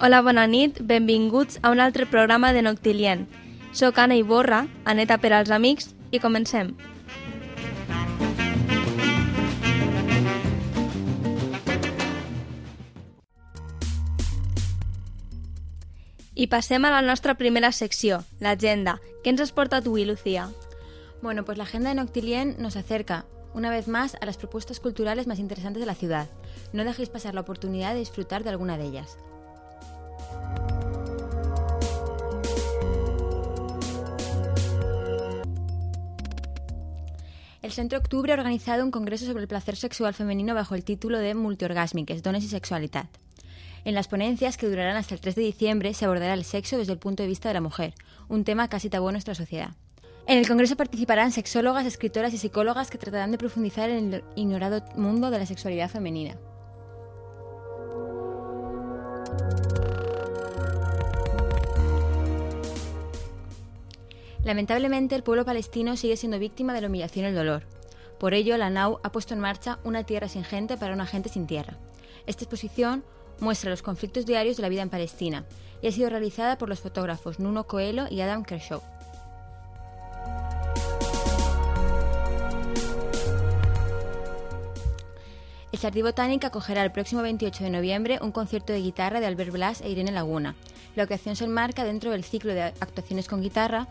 Hola, bona nit, benvinguts a un altre programa de Noctilient. Soc Anna Iborra, Aneta per als amics, i comencem. I passem a la nostra primera secció, l'agenda. Què ens has portat avui, Lucía? Bueno, pues la agenda de Noctilien nos acerca una vez más a las propuestas culturales más interesantes de la ciudad. No dejéis pasar la oportunidad de disfrutar de alguna de ellas. El Centro Octubre ha organizado un congreso sobre el placer sexual femenino bajo el título de Multiorgásmiques, Dones y Sexualidad. En las ponencias, que durarán hasta el 3 de diciembre, se abordará el sexo desde el punto de vista de la mujer, un tema casi tabú en nuestra sociedad. En el congreso participarán sexólogas, escritoras y psicólogas que tratarán de profundizar en el ignorado mundo de la sexualidad femenina. Lamentablemente, el pueblo palestino sigue siendo víctima de la humillación y el dolor. Por ello, la NAU ha puesto en marcha una tierra sin gente para una gente sin tierra. Esta exposición muestra los conflictos diarios de la vida en Palestina y ha sido realizada por los fotógrafos Nuno Coelho y Adam Kershaw. El Jardí Botánico acogerá el próximo 28 de noviembre un concierto de guitarra de Albert Blas e Irene Laguna. La ocasión se enmarca dentro del ciclo de actuaciones con guitarra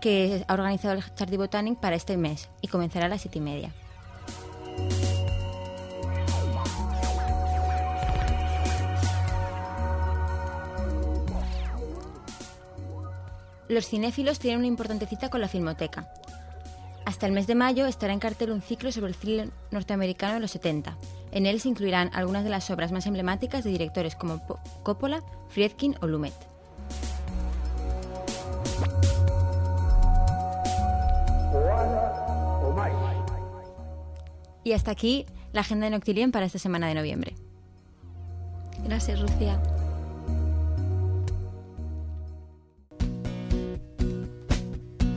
que ha organizado el Jardí Botánico para este mes y comenzará a las 7 y media. Los cinéfilos tienen una importante cita con la Filmoteca. Hasta el mes de mayo estará en cartel un ciclo sobre el thriller norteamericano de los 70. En él se incluirán algunas de las obras más emblemáticas de directores como Coppola, Friedkin o Lumet. Y hasta aquí la agenda de Noctilien para esta semana de noviembre. Gracias, Lucía.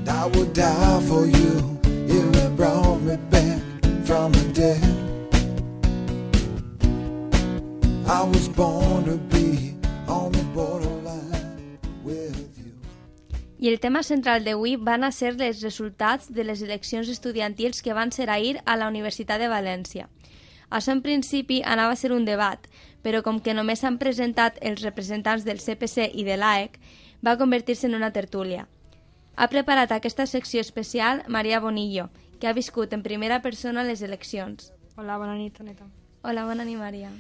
I would die for you if it brought me back from the dead. I was born to be on the borderline with. I el tema central d'avui van a ser els resultats de les eleccions estudiantils que van ser ahir a la Universitat de València. Això en principi anava a ser un debat, però com que només s'han presentat els representants del CPC i de l'AEC, va convertir-se en una tertúlia. Ha preparat aquesta secció especial Maria Bonillo, que ha viscut en primera persona les eleccions. Hola, bona nit, Aneta. Hola, bona nit, Maria.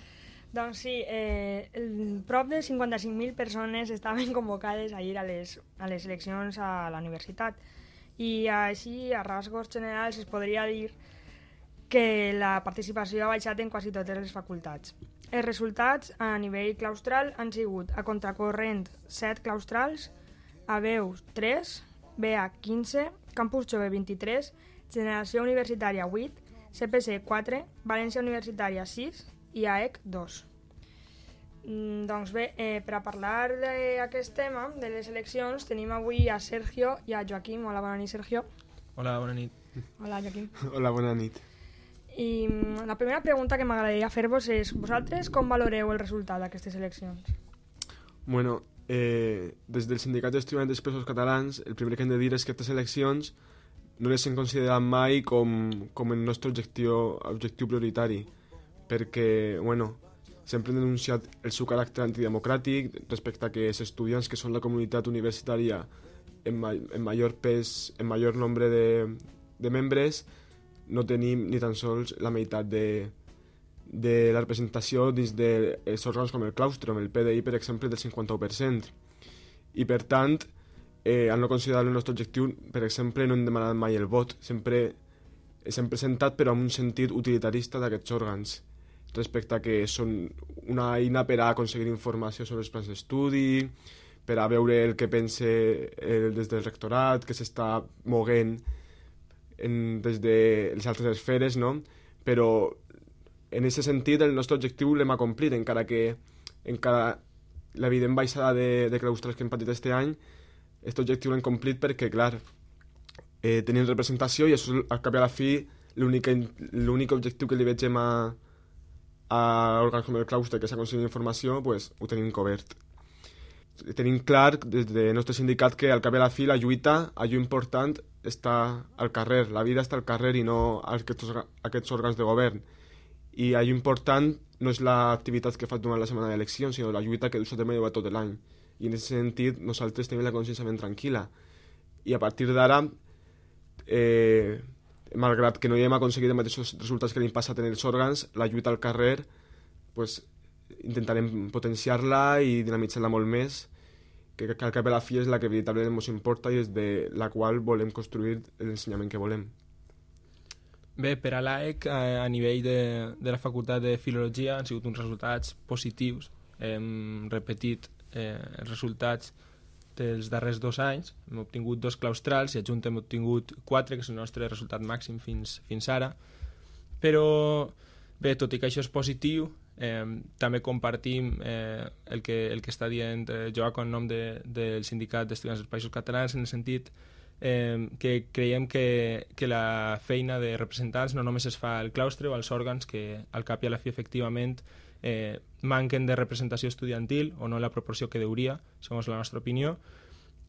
Doncs sí, eh, el, prop de 55.000 persones estaven convocades ahir a les, a les eleccions a la universitat. I així, a rasgos generals, es podria dir que la participació ha baixat en quasi totes les facultats. Els resultats a nivell claustral han sigut a contracorrent 7 claustrals, a veus 3, BA 15, Campus Jove 23, Generació Universitària 8, CPC 4, València Universitària 6 i AEC 2. Mm, doncs bé, eh, per a parlar d'aquest tema, de les eleccions, tenim avui a Sergio i a Joaquim. Hola, bona nit, Sergio. Hola, bona nit. Hola, Joaquim. Hola, bona nit. I mm, la primera pregunta que m'agradaria fer-vos és vosaltres com valoreu el resultat d'aquestes eleccions? Bueno, eh, des del Sindicat d'Estudiants Presos Catalans, el primer que hem de dir és que aquestes eleccions no les hem considerat mai com, com el nostre objectiu, objectiu prioritari, perquè, bueno, sempre hem denunciat el seu caràcter antidemocràtic respecte a que els estudiants que són la comunitat universitària en, ma en major pes, en major nombre de, de membres, no tenim ni tan sols la meitat de, de la representació dins dels òrgans com el claustre, amb el PDI, per exemple, del 51%. I, per tant, eh, al no considerar el nostre objectiu, per exemple, no hem demanat mai el vot. Sempre s'hem presentat, però amb un sentit utilitarista d'aquests òrgans, respecte a que són una eina per a aconseguir informació sobre els plans d'estudi, per a veure el que pense el, des del rectorat, que s'està moguent en, des de les altres esferes, no? però en aquest sentit el nostre objectiu l'hem acomplit, encara que encara l'evident baixada de, de claustres que hem patit aquest any, aquest objectiu l'hem complit perquè, clar, eh, tenim representació i això al cap i a la fi l'únic objectiu que li vegem a, a òrgans com el claustre que s'ha aconseguit informació, pues, ho tenim cobert. tenim clar des del nostre sindicat que al cap i a la fi la lluita, allò important, està al carrer, la vida està al carrer i no a aquests, a aquests òrgans de govern. I allò important no és l'activitat que fas durant la setmana d'eleccions, sinó la lluita que dus a terme tot l'any. I en aquest sentit nosaltres tenim la consciència ben tranquil·la. I a partir d'ara, eh, malgrat que no hi hem aconseguit els mateixos resultats que l'any passat en els òrgans, la lluita al carrer pues, intentarem potenciar-la i dinamitzar-la molt més, que, que al cap a la fi és la que veritablement ens importa i és de la qual volem construir l'ensenyament que volem. Bé, per a l'AEC, a, a nivell de, de la Facultat de Filologia, han sigut uns resultats positius. Hem repetit eh, els resultats dels darrers dos anys. Hem obtingut dos claustrals i adjunt hem obtingut quatre, que és el nostre resultat màxim fins, fins ara. Però, bé, tot i que això és positiu, eh, també compartim eh, el, que, el que està dient eh, Joaco en nom de, del Sindicat d'Estudiants dels Països Catalans en el sentit eh, que creiem que, que la feina de representants no només es fa al claustre o als òrgans que al cap i a la fi efectivament eh, manquen de representació estudiantil o no la proporció que deuria, segons la nostra opinió,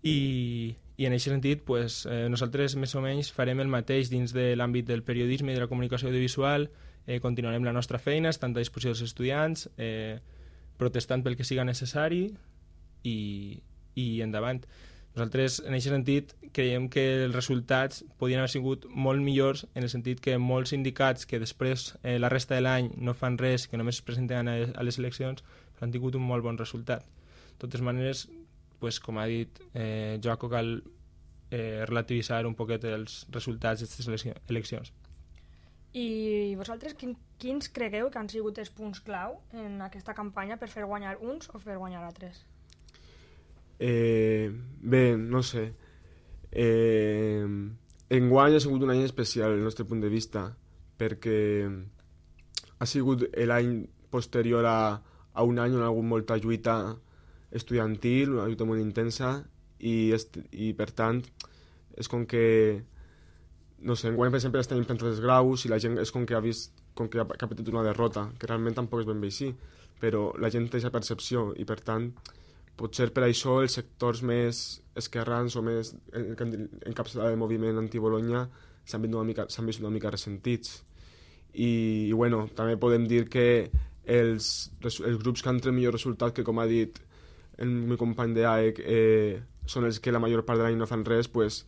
i, i en aquest sentit pues, eh, nosaltres més o menys farem el mateix dins de l'àmbit del periodisme i de la comunicació audiovisual, eh, continuarem la nostra feina, estant a disposició dels estudiants, eh, protestant pel que siga necessari i, i endavant. Nosaltres, en aquest sentit, creiem que els resultats podien haver sigut molt millors en el sentit que molts sindicats que després eh, la resta de l'any no fan res, que només es presenten a, les eleccions, han tingut un molt bon resultat. De totes maneres, pues, com ha dit eh, Joaco, cal eh, relativitzar un poquet els resultats d'aquestes eleccions. I vosaltres quin, quins cregueu que han sigut els punts clau en aquesta campanya per fer guanyar uns o fer guanyar altres? Eh, bé, no sé. Eh, enguany ha sigut un any especial, el nostre punt de vista, perquè ha sigut l'any posterior a, a un any on ha hagut molta lluita estudiantil, una lluita molt intensa, i, est, i per tant és com que no sé, enguany per exemple estem implantats els graus i la gent és com que ha vist com que ha, que ha patit una derrota, que realment tampoc és ben bé així, però la gent té aquesta percepció i per tant potser per això els sectors més esquerrans o més encapçalats del moviment anti-Bologna s'han vist, una mica, vist una mica ressentits. I, I bueno, també podem dir que els, els grups que han tret millor resultat, que com ha dit el meu company d'AEC, eh, són els que la major part de l'any no fan res, pues,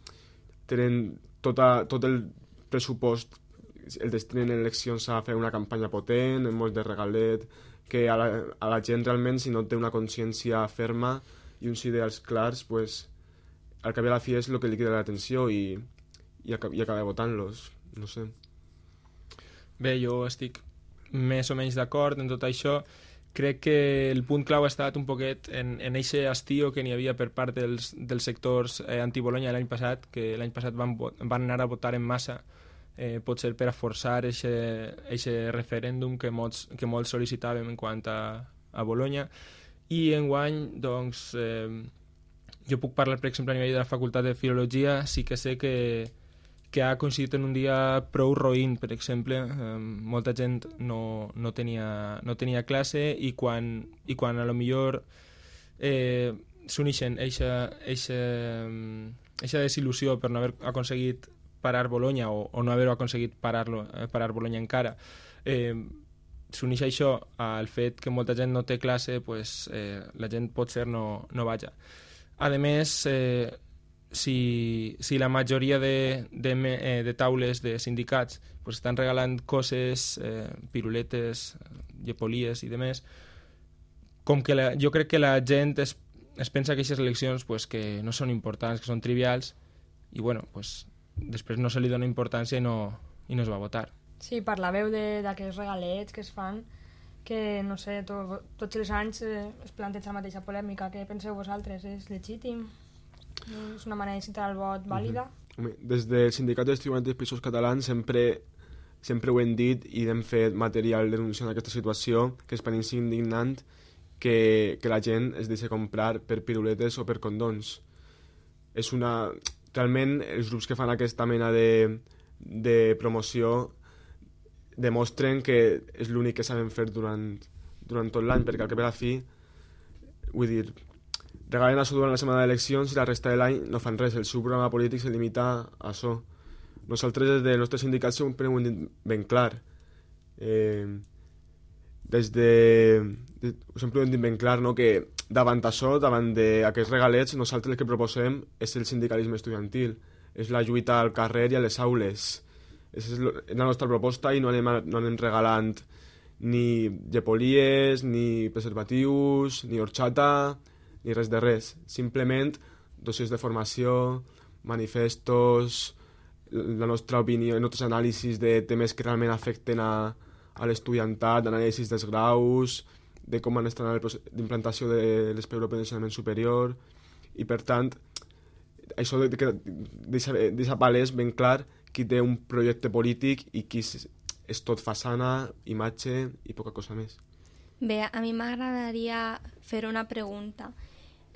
tenen tota, tot el pressupost el destinen en eleccions a fer una campanya potent, amb molt de regalet, que a la, a la gent realment, si no té una consciència ferma i uns ideals clars, pues, al cap i a la fi és el que li crida l'atenció i, i, i acaba votant-los, no sé. Bé, jo estic més o menys d'acord en tot això. Crec que el punt clau ha estat un poquet en, en eixe estiu que n'hi havia per part dels, dels sectors eh, anti-Bologna l'any passat, que l'any passat van, van anar a votar en massa eh, pot ser per a forçar aquest referèndum que molts, que molts sol·licitàvem en quant a, a Bologna i enguany doncs eh, jo puc parlar per exemple a nivell de la facultat de filologia. Sí que sé que, que ha coincidit en un dia prou roïn. Per exemple eh, molta gent no, no, tenia, no tenia classe i quan, i quan a lo millor eh, s'unixen eixa desil·lusió per no haver aconseguit parar Bologna o, o no haver aconseguit parar-lo eh, parar Bologna encara. Eh, s'uneix això al fet que molta gent no té classe pues, eh, la gent pot ser no, no vaja. A més eh, si, si la majoria de, de, eh, de taules de sindicats pues, estan regalant coses eh, piruletes, llepolies i demés com que la, jo crec que la gent es, es pensa que aquestes eleccions pues, que no són importants, que són trivials i bueno, pues, després no se li dona importància i no, i no es va votar. Sí, parlàveu d'aquests regalets que es fan, que, no sé, to, tots els anys eh, es planteja la mateixa polèmica. Què penseu vosaltres? És legítim? És una manera de citar el vot vàlida? Mm -hmm. Des del Sindicat d'Estudiants dels Països Catalans sempre, sempre ho hem dit i hem fet material denunciant aquesta situació, que és per indignant que, que la gent es deixa comprar per piruletes o per condons. És una realment els grups que fan aquesta mena de, de promoció demostren que és l'únic que saben fer durant, durant tot l'any, perquè al cap i la fi, vull dir, regalen això durant la setmana d'eleccions i la resta de l'any no fan res. El seu programa polític se limita a això. Nosaltres des del nostre sindicat sempre ho hem dit ben clar. Eh, des de, de, sempre ho hem dit ben clar, no? que davant això, davant d'aquests regalets, nosaltres el que proposem és el sindicalisme estudiantil, és la lluita al carrer i a les aules. És la nostra proposta i no anem, no anem regalant ni llepolies, ni preservatius, ni horxata, ni res de res. Simplement dossiers de formació, manifestos, la nostra opinió, els nostres anàlisis de temes que realment afecten a, a l'estudiantat, anàlisis dels graus, de com han estat el procés d'implantació de l'espai europeu d'ensenyament superior, i per tant, això de, de, deixa, deixa palès ben clar qui té un projecte polític i qui és, és tot façana, imatge i poca cosa més. Bé, a mi m'agradaria fer una pregunta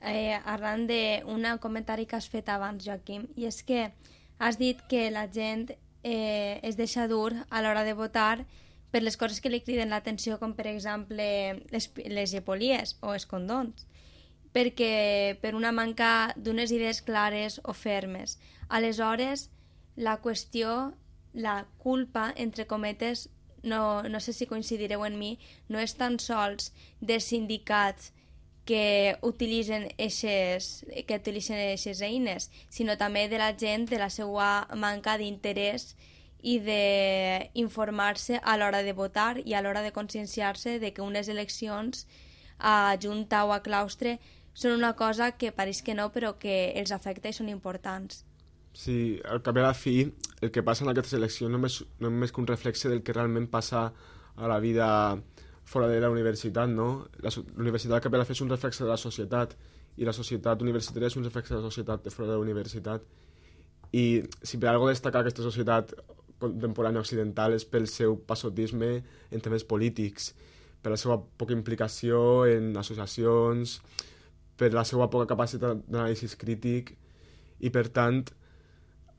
eh, arran d'un comentari que has fet abans, Joaquim, i és que has dit que la gent eh, es deixa dur a l'hora de votar per les coses que li criden l'atenció, com per exemple les, les gepolies o els condons, perquè per una manca d'unes idees clares o fermes. Aleshores, la qüestió, la culpa, entre cometes, no, no sé si coincidireu en mi, no és tan sols dels sindicats que utilitzen eixes, que utilitzen eixes eines, sinó també de la gent de la seva manca d'interès i d'informar-se a l'hora de votar i a l'hora de conscienciar-se de que unes eleccions a Junta o a claustre són una cosa que pareix que no, però que els afecta i són importants. Sí, al cap i a la fi, el que passa en aquestes eleccions no és, no és més que un reflexe del que realment passa a la vida fora de la universitat, no? La, la universitat cap a la fi és un reflexe de la societat i la societat universitària és un reflexe de la societat de fora de la universitat. I si per algo destacar aquesta societat contemporània occidental és pel seu passotisme en temes polítics, per la seva poca implicació en associacions, per la seva poca capacitat d'anàlisi crític i per tant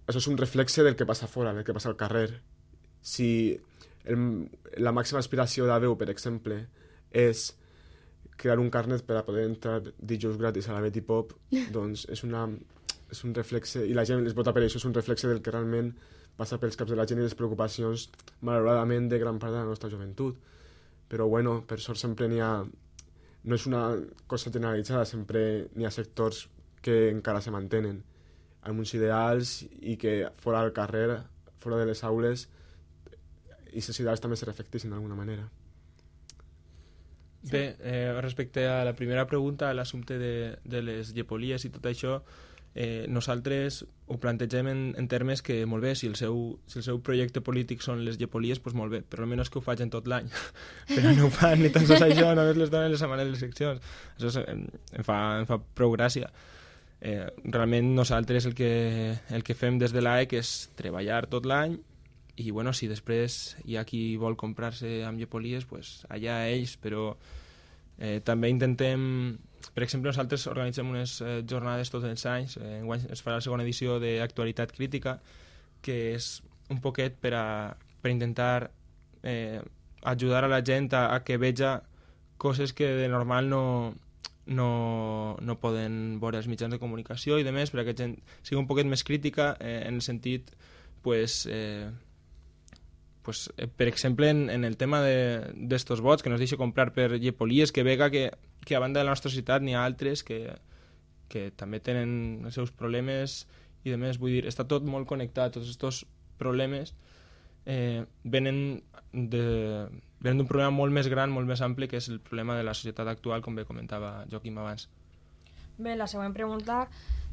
això és un reflexe del que passa fora, del que passa al carrer. Si el, la màxima aspiració d'Adeu, per exemple, és crear un carnet per a poder entrar dijous gratis a la Betty Pop, doncs és, una, és un reflexe, i la gent es vota per això, és un reflexe del que realment passa pels caps de la gent i les preocupacions, malauradament, de gran part de la nostra joventut. Però, bueno, per sort sempre n'hi ha... No és una cosa generalitzada, sempre n'hi ha sectors que encara se mantenen amb uns ideals i que fora del carrer, fora de les aules, i les ideals també se reflectissin d'alguna manera. Bé, eh, respecte a la primera pregunta, l'assumpte de, de les llepolies i tot això, eh, nosaltres ho plantegem en, en termes que, molt bé, si el, seu, si el seu projecte polític són les llepolies, doncs molt bé, però almenys que ho facin tot l'any. però no ho fan ni tan sols això, només les donen les setmanes de les seccions. Això em, em, fa, em fa prou gràcia. Eh, realment nosaltres el que, el que fem des de l'AEC és treballar tot l'any i bueno, si després hi ha qui vol comprar-se amb llepolies, pues allà ells, però eh, també intentem per exemple, nosaltres organitzem unes eh, jornades tots els anys, eh, es farà la segona edició d'actualitat crítica, que és un poquet per, a, per intentar eh, ajudar a la gent a, a que veja coses que de normal no, no, no poden veure els mitjans de comunicació. I de més, perquè gent sigui un poquet més crítica eh, en el sentit pues, eh, pues, eh, per exemple, en, en el tema d'estos de, vots, que no es deixa comprar per llepolies, que vega que, que a banda de la nostra ciutat n'hi ha altres que, que també tenen els seus problemes i de més, vull dir, està tot molt connectat, tots aquests problemes eh, venen de, venen d'un problema molt més gran, molt més ampli, que és el problema de la societat actual, com bé comentava Joaquim abans. Bé, la següent pregunta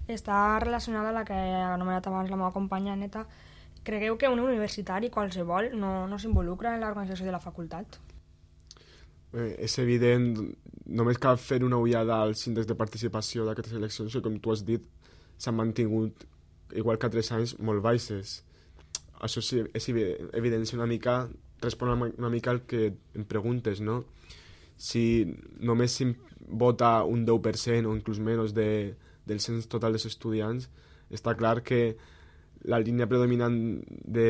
està relacionada a la que ha anomenat abans la meva companya Neta, Cregueu que un universitari qualsevol no, no s'involucra en l'organització de la facultat? Eh, és evident, només cal fer una ullada als índexs de participació d'aquestes eleccions que, com tu has dit, s'han mantingut, igual que altres anys, molt baixes. Això sí, és evidència una mica, respon una mica al que em preguntes, no? Si només si vota un 10% o inclús menys de, del cens total dels estudiants, està clar que la línia predominant de,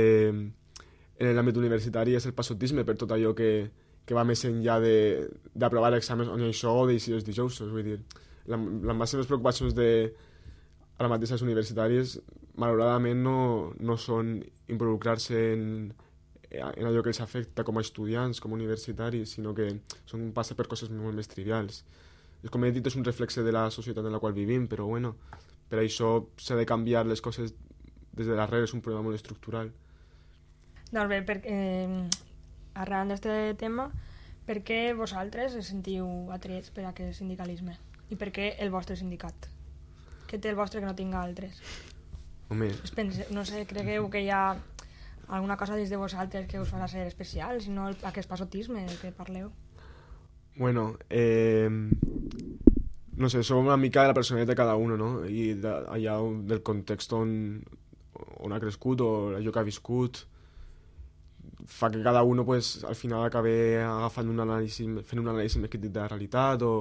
en l'àmbit universitari és el passotisme per tot allò que, que va més enllà d'aprovar exàmens on això o decisions dijous. Vull dir, la, les màximes preocupacions de ara mateix als universitaris malauradament no, no són involucrar-se en, en allò que els afecta com a estudiants, com a universitaris, sinó que són, passa per coses molt més trivials. És com he dit, és un reflexe de la societat en la qual vivim, però bueno, per això s'ha de canviar les coses des de darrere, és un problema molt estructural. Bé, per, eh, arran d'aquest tema, per què vosaltres es sentiu atrets per aquest sindicalisme? I per què el vostre sindicat? Què té el vostre que no tinga altres? Home, pense, no sé, cregueu que hi ha alguna cosa dins de vosaltres que us farà ser especial, si no aquest passotisme del que parleu? Bueno, eh, no sé, som una mica de la personalitat de cada uno, no? I de, allà del context on, on ha crescut o allò que ha viscut fa que cada uno pues, al final acabe agafant un anàlisi, fent un anàlisi més crític de la realitat o...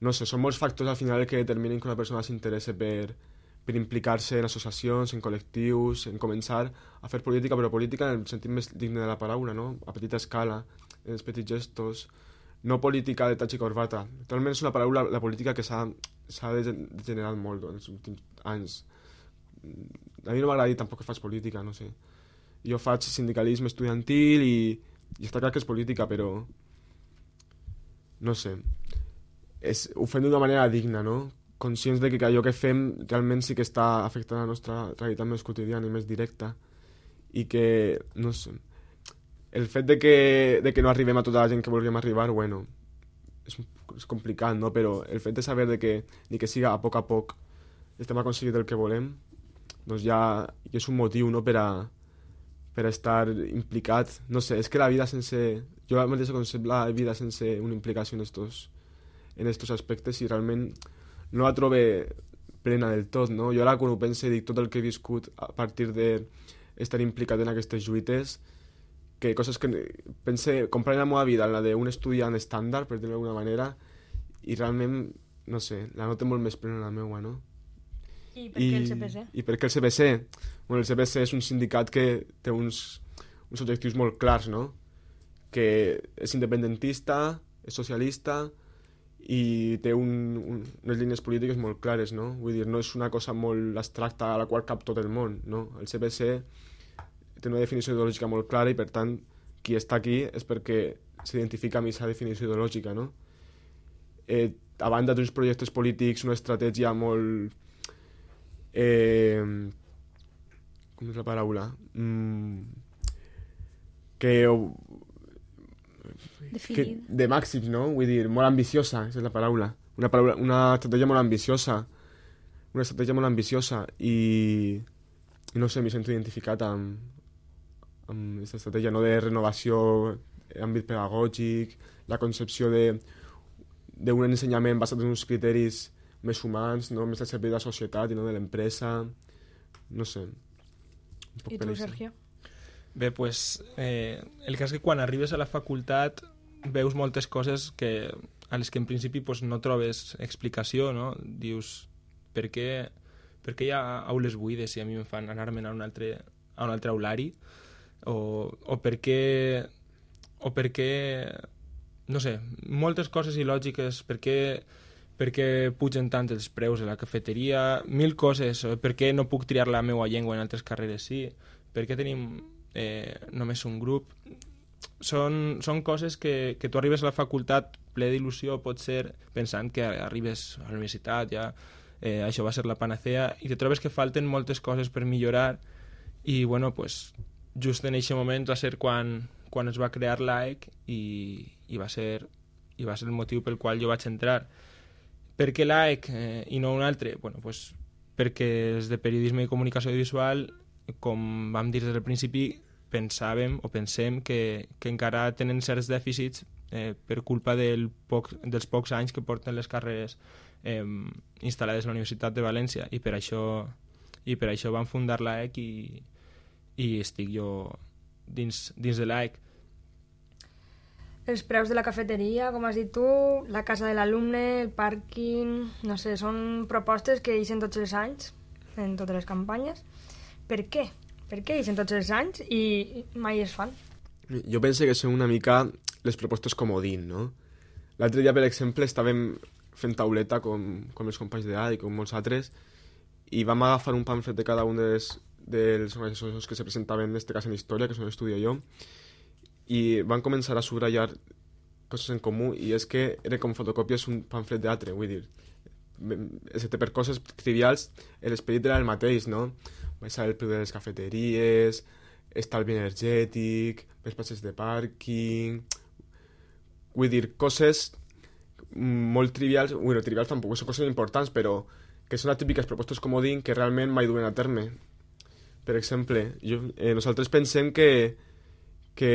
No sé, són molts factors al final que determinen que una persona s'interessa per, per implicar-se en associacions, en col·lectius, en començar a fer política, però política en el sentit més digne de la paraula, no? A petita escala, en els petits gestos, no política de tatx i corbata. Realment és una paraula, la política, que s'ha s'ha degen- degenerat molt en els últims anys. A mi no m'agrada dir tampoc que faig política, no sé. Jo faig sindicalisme estudiantil i, i està clar que és política, però no sé. És, ho fem d'una manera digna, no? Conscients de que allò que fem realment sí que està afectant la nostra realitat més quotidiana i més directa i que, no sé, el fet de que, de que no arribem a tota la gent que volíem arribar, bueno, és, és complicat, no? Però el fet de saber de que, ni que siga a poc a poc estem aconseguint el que volem, doncs ja, ja és un motiu, no?, per a, per estar implicat. No sé, és que la vida sense... Jo mateix concep la vida sense una implicació en estos, en estos aspectes i realment no la trobe plena del tot, no? Jo ara quan ho pense dic tot el que he viscut a partir de estar implicat en aquestes lluites que coses que pense, comparant la meva vida la d'un estudiant estàndard, per dir-ho d'alguna manera, i realment, no sé, la noto molt més plena la meua, no? I per què el CPC? I per què el CPC? Bueno, el CPC és un sindicat que té uns, uns objectius molt clars, no? Que és independentista, és socialista i té un, un, unes línies polítiques molt clares, no? Vull dir, no és una cosa molt abstracta a la qual cap tot el món, no? El CPC té una definició ideològica molt clara i, per tant, qui està aquí és perquè s'identifica amb aquesta definició ideològica, no? Eh, a banda d'uns projectes polítics, una estratègia molt eh, com és la paraula? Mm, que, que de màxims, no? Vull dir, molt ambiciosa, és la paraula. Una, paraula, una estratègia molt ambiciosa. Una estratègia molt ambiciosa i, i no sé, m'he sento identificat amb, amb aquesta estratègia no? de renovació en àmbit pedagògic, la concepció de d'un ensenyament basat en uns criteris més humans, no més al servei de la societat i no de l'empresa. No sé. Un poc I tu. Sergio? Bé, pues, eh, el cas que quan arribes a la facultat veus moltes coses que, a les que en principi pues, no trobes explicació, no? Dius, per què, per què hi ha aules buides si a mi em fan anar-me'n a un altre, a un altre aulari? O, o per què... O per què... No sé, moltes coses il·lògiques, per què per què pugen tant els preus a la cafeteria, mil coses, o per què no puc triar la meva llengua en altres carreres? Sí, per què tenim eh, només un grup? Són, són coses que, que tu arribes a la facultat ple d'il·lusió, pot ser pensant que arribes a la universitat ja eh, això va ser la panacea i te trobes que falten moltes coses per millorar. I bueno, pues, just en aquest moment va ser quan, quan es va crear l'AEC i, i, va ser, i va ser el motiu pel qual jo vaig entrar per què l'AEC eh, i no un altre? Bueno, pues, perquè els de periodisme i comunicació audiovisual, com vam dir des del principi, pensàvem o pensem que, que encara tenen certs dèficits eh, per culpa del poc, dels pocs anys que porten les carreres eh, instal·lades a la Universitat de València i per això, i per això van fundar l'AEC i, i estic jo dins, dins de l'AEC. Els preus de la cafeteria, com has dit tu, la casa de l'alumne, el pàrquing... No sé, són propostes que eixen tots els anys, en totes les campanyes. Per què? Per què eixen tots els anys i mai es fan? Jo penso que són una mica les propostes comodín, no? L'altre dia, per exemple, estàvem fent tauleta com, com els companys d'EA i com molts altres i vam agafar un pamflet de cada un dels, dels organitzacions que se presentaven, en aquest cas en història, que són estudio jo, i van començar a subratllar coses en comú i és que era com fotocòpies un pamflet d'altre, vull dir, excepte per coses trivials, l'esperit era el mateix, no? Baixar el preu de les cafeteries, estalvi energètic, més passes de pàrquing... Vull dir, coses molt trivials, bueno, trivials tampoc són coses importants, però que són les típiques propostes comodín que realment mai duen a terme. Per exemple, jo, eh, nosaltres pensem que, que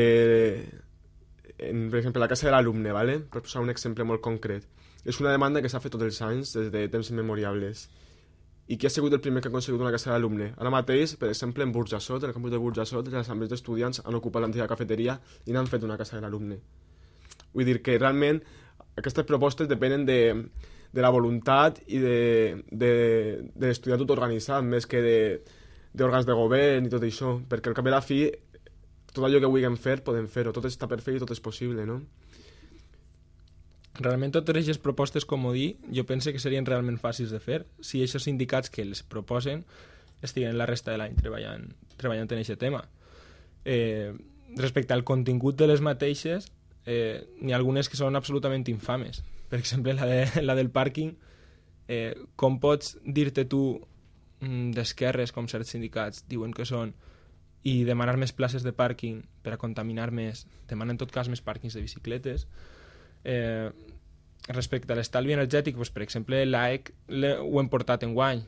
en, per exemple, la casa de l'alumne, ¿vale? per posar un exemple molt concret, és una demanda que s'ha fet tots els anys des de temps immemoriables. I qui ha sigut el primer que ha aconseguit una casa de l'alumne? Ara mateix, per exemple, en Burjassot, en el campus de Burjassot, les assemblees d'estudiants han ocupat l'antiga cafeteria i n'han fet una casa de l'alumne. Vull dir que realment aquestes propostes depenen de, de la voluntat i de, de, de l'estudiant tot organitzat, més que de d'òrgans de govern i tot això, perquè al cap i la fi tot allò que vulguem fer podem fer-ho, tot està per fer i tot és possible, no? Realment totes aquestes propostes, com ho dir, jo pense que serien realment fàcils de fer si aquests sindicats que les proposen estiguen la resta de l'any treballant, treballant en aquest tema. Eh, respecte al contingut de les mateixes, eh, n'hi ha algunes que són absolutament infames. Per exemple, la, de, la del pàrquing, eh, com pots dir-te tu mm, d'esquerres, com certs sindicats diuen que són, i demanar més places de pàrquing per a contaminar més, demanen en tot cas més pàrquings de bicicletes, eh, respecte a l'estalvi energètic, doncs, per exemple, l'AEC ho hem portat en guany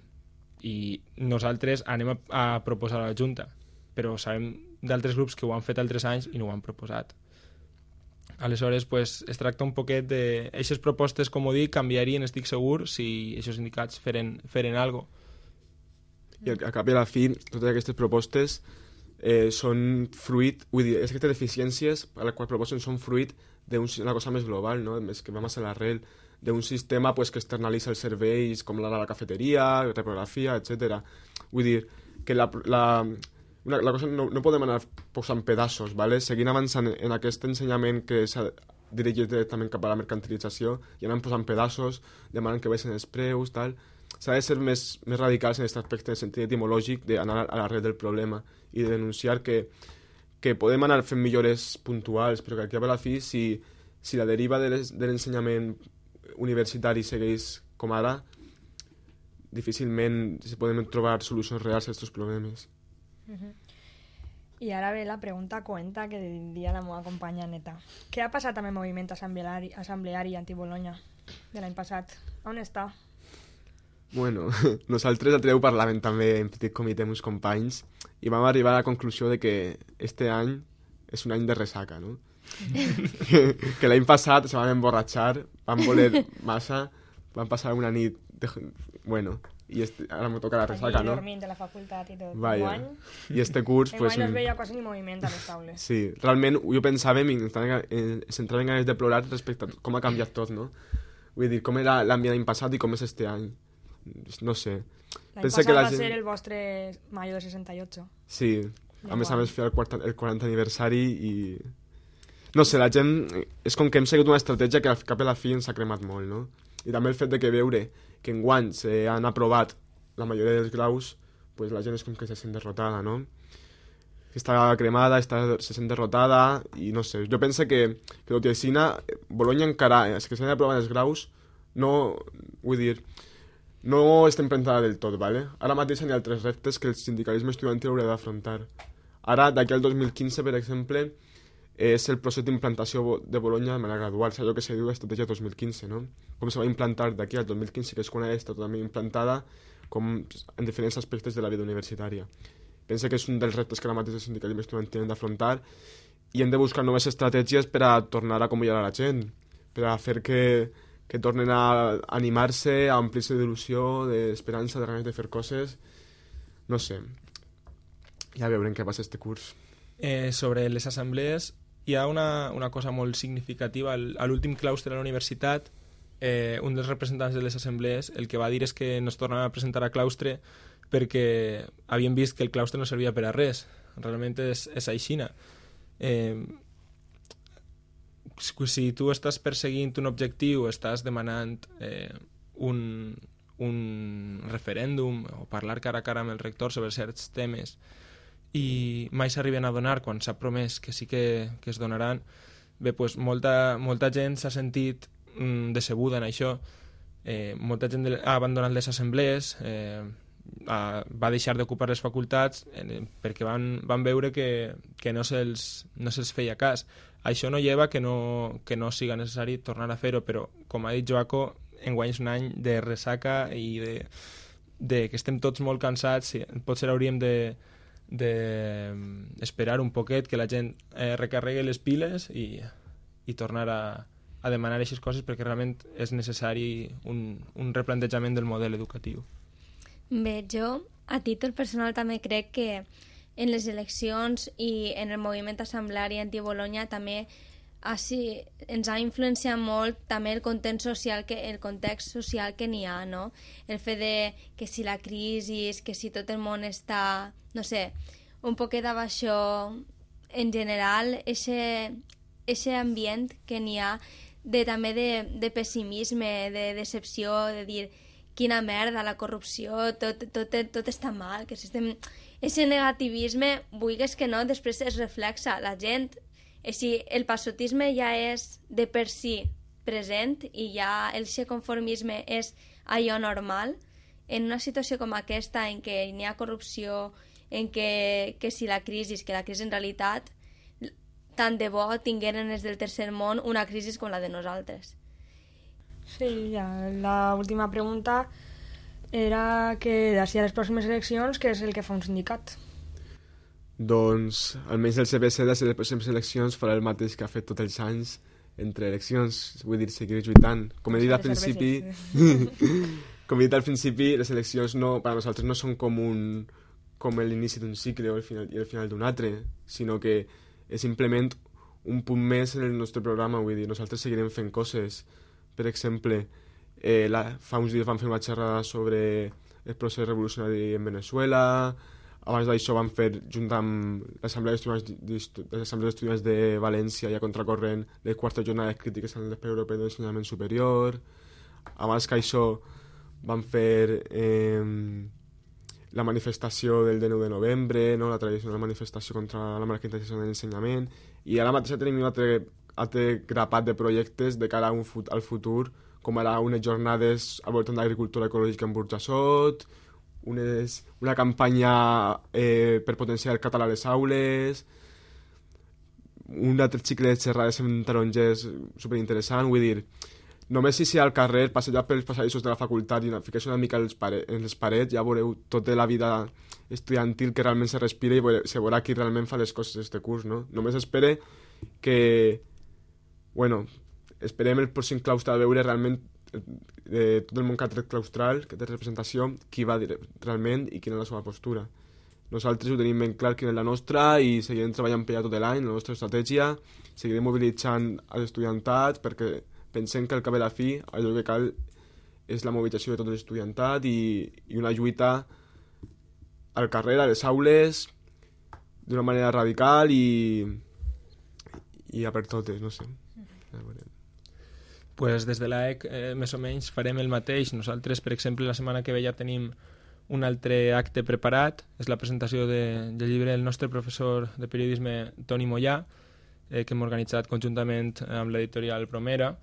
i nosaltres anem a, a proposar a la Junta, però sabem d'altres grups que ho han fet altres anys i no ho han proposat. Aleshores, pues, es tracta un poquet de... Eixes propostes, com ho dic, canviarien, estic segur, si aquests sindicats feren, feren algo. I al cap i a la fi, totes aquestes propostes eh, són fruit, vull dir, aquestes deficiències a les quals proposen són fruit d'una cosa més global, no? més que va més a l'arrel d'un sistema pues, que externalitza els serveis com la, la cafeteria, la reprografia, etc. Vull dir que la, la, una, la cosa no, no podem anar posant pedaços, ¿vale? seguint avançant en aquest ensenyament que s'ha dirigit directament cap a la mercantilització i anant posant pedaços, demanant que baixen els preus, tal. S'ha de ser més, més radicals en aquest aspecte, el sentit etimològic, d'anar a l'arrel del problema i de denunciar que, que podem anar fent millores puntuals, però que aquí a la fi, si, si la deriva de l'ensenyament universitari segueix com ara, difícilment si podem trobar solucions reals a aquests problemes. Uh -huh. I ara ve la pregunta cuenta que diria la meva companya Neta. Què ha passat amb el moviment assembleari, assembleari anti-Bologna de l'any passat? On està? Bueno, nosaltres a Treu parlàvem també en petit comitè amb uns companys i vam arribar a la conclusió de que este any és un any de resaca, no? que, que l'any passat se van emborratxar, van voler massa, van passar una nit de... bueno, i este, ara me toca la resaca, Allí no? dormint de la facultat i tot. Vaya. I este curs, pues... no es veia quasi ni moviment a les taules. Sí, realment jo pensava i estava en, centrava en ganes de plorar respecte a com ha canviat tot, no? Vull dir, com era l'ambient l'any passat i com és este any. No sé. L'any Pensa passat que la va gent- ser el vostre mayo de 68. Sí, a més a més fer el, 40, el 40 aniversari i... No sé, la gent... És com que hem seguit una estratègia que al cap a la fi ens ha cremat molt, no? I també el fet de que veure que en guany s'han aprovat la majoria dels graus, pues la gent és com que se sent derrotada, no? Està cremada, està, se sent derrotada i no sé, jo penso que, que tot i així, Bologna encara, és que s'han aprovat els graus, no, vull dir, no està implantada del tot, ¿vale? Ara mateix hi ha altres reptes que el sindicalisme estudiantil haurà d'afrontar. Ara, d'aquí al 2015, per exemple, és el procés d'implantació de Bologna de manera gradual, és allò que se diu estratègia 2015, no? Com se va implantar d'aquí al 2015, que és quan està totalment implantada, com en diferents aspectes de la vida universitària. Pensa que és un dels reptes que ara mateix el sindicalisme estudiantil hem d'afrontar i hem de buscar noves estratègies per a tornar a convidar a la gent, per a fer que, que tornen a animar-se, a omplir-se d'il·lusió, d'esperança, de ganes de fer coses. No sé. Ja veurem què passa este curs. Eh, sobre les assemblees, hi ha una, una cosa molt significativa. A l'últim claustre de la universitat, eh, un dels representants de les assemblees el que va dir és que no es tornaven a presentar a claustre perquè havien vist que el claustre no servia per a res. Realment és, és aixina. Eh, si tu estàs perseguint un objectiu, estàs demanant eh, un, un referèndum o parlar cara a cara amb el rector sobre certs temes i mai s'arriben a donar quan s'ha promès que sí que, que es donaran, bé, pues, molta, molta gent s'ha sentit mm, decebuda en això, eh, molta gent ha abandonat les assemblees, eh, a, va deixar d'ocupar les facultats eh, perquè van, van veure que, que no se'ls no se feia cas. Això no lleva que no, que no siga necessari tornar a fer-ho, però, com ha dit Joaco, enguany és un any de ressaca i de, de que estem tots molt cansats, i potser hauríem de, de esperar un poquet que la gent eh, recarregui les piles i, i tornar a, a demanar aquestes coses perquè realment és necessari un, un replantejament del model educatiu. Bé, jo a títol personal també crec que en les eleccions i en el moviment assemblari anti-Bologna també així, ens ha influenciat molt també el context social que, el context social que n'hi ha, no? El fet de que si la crisi, que si tot el món està, no sé, un poquet d'abaixó en general, ese ambient que n'hi ha de, també de, de pessimisme, de decepció, de dir quina merda, la corrupció, tot, tot, tot està mal, que si estem... Ese negativisme, vulguis que no, després es reflexa. La gent així, el passotisme ja és de per si present i ja el conformisme és allò normal, en una situació com aquesta en què n'hi ha corrupció, en què que si la crisi, que la crisi en realitat tant de bo tingueren els del tercer món una crisi com la de nosaltres. Sí, ja, la última pregunta era que d'ací a les pròximes eleccions, què és el que fa un sindicat? Doncs almenys el CBC de les pròximes eleccions farà el mateix que ha fet tots els anys entre eleccions, vull dir, seguir lluitant. Com he dit al principi, com he dit al principi, les eleccions no, per a nosaltres no són com un com l'inici d'un cicle o el final, i el final d'un altre, sinó que és simplement un punt més en el nostre programa, vull dir, nosaltres seguirem fent coses. Per exemple, eh, la, fa uns dies vam fer una xerrada sobre el procés revolucionari en Venezuela, abans d'això vam fer, junt amb l'Assemblea d'Estudiants de València i a contracorrent, les quartes jornades crítiques en l'Espai Europeu d'Ensenyament Superior. Abans que això vam fer eh, la manifestació del 19 de novembre, no? la tradicional manifestació contra la mercantilització de l'ensenyament, i ara mateix tenim un altre, altre grapat de projectes de cara a un fut al futur, com ara unes jornades al voltant d'agricultura ecològica en Burjassot, unes, una campanya eh, per potenciar el català a les aules, un altre xicle de xerrades en tarongers superinteressant, vull dir, només si sigui al carrer, passejar pels passadissos de la facultat i fiqueu una mica els pare, en les parets, ja veureu tota la vida estudiantil que realment se respira i veure, se veurà qui realment fa les coses d'aquest curs, no? Només espere que, bueno, esperem el pròxim claustre a veure realment de tot el món que ha tret claustral, que té representació, qui va dir realment i quina és la seva postura. Nosaltres ho tenim ben clar quina és la nostra i seguirem treballant per tot l'any, la nostra estratègia, seguirem mobilitzant els estudiantats perquè pensem que al cap de la fi allò que cal és la mobilització de tot l'estudiantat i, i una lluita al carrer, a les aules, d'una manera radical i, i a per totes, no sé. Ja veurem pues des de l'AEC eh, més o menys farem el mateix. Nosaltres, per exemple, la setmana que ve ja tenim un altre acte preparat, és la presentació de, del llibre del nostre professor de periodisme Toni Mollà, eh, que hem organitzat conjuntament amb l'editorial Promera.